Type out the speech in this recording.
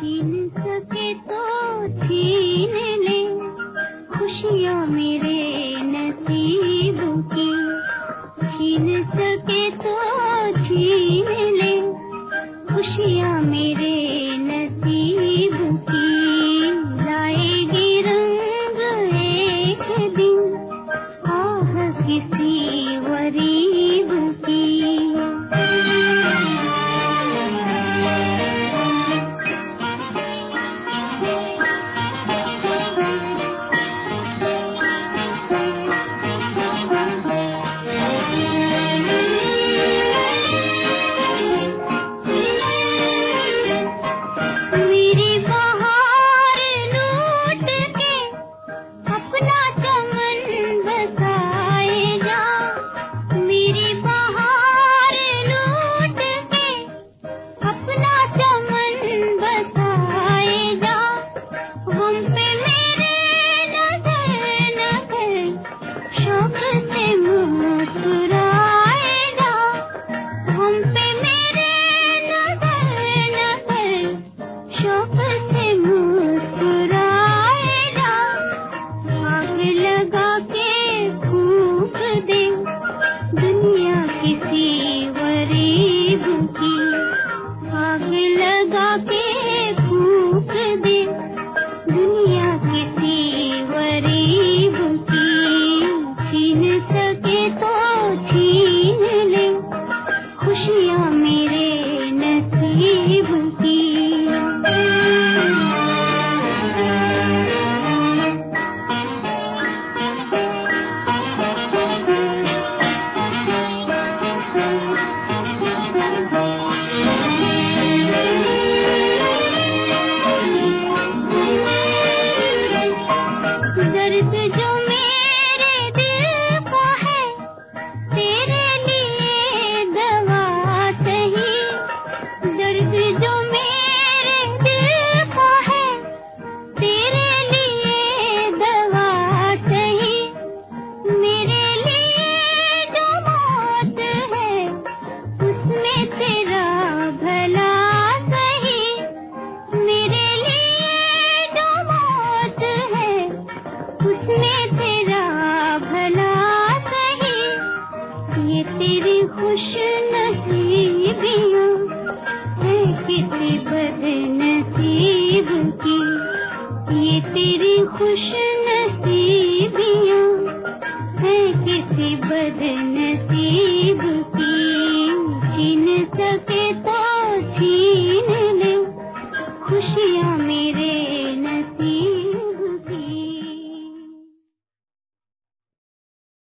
心。नहीं बद ये तेरी खुश नसीब की। छीन सके तो छीन ले खुशियाँ मेरे नसीब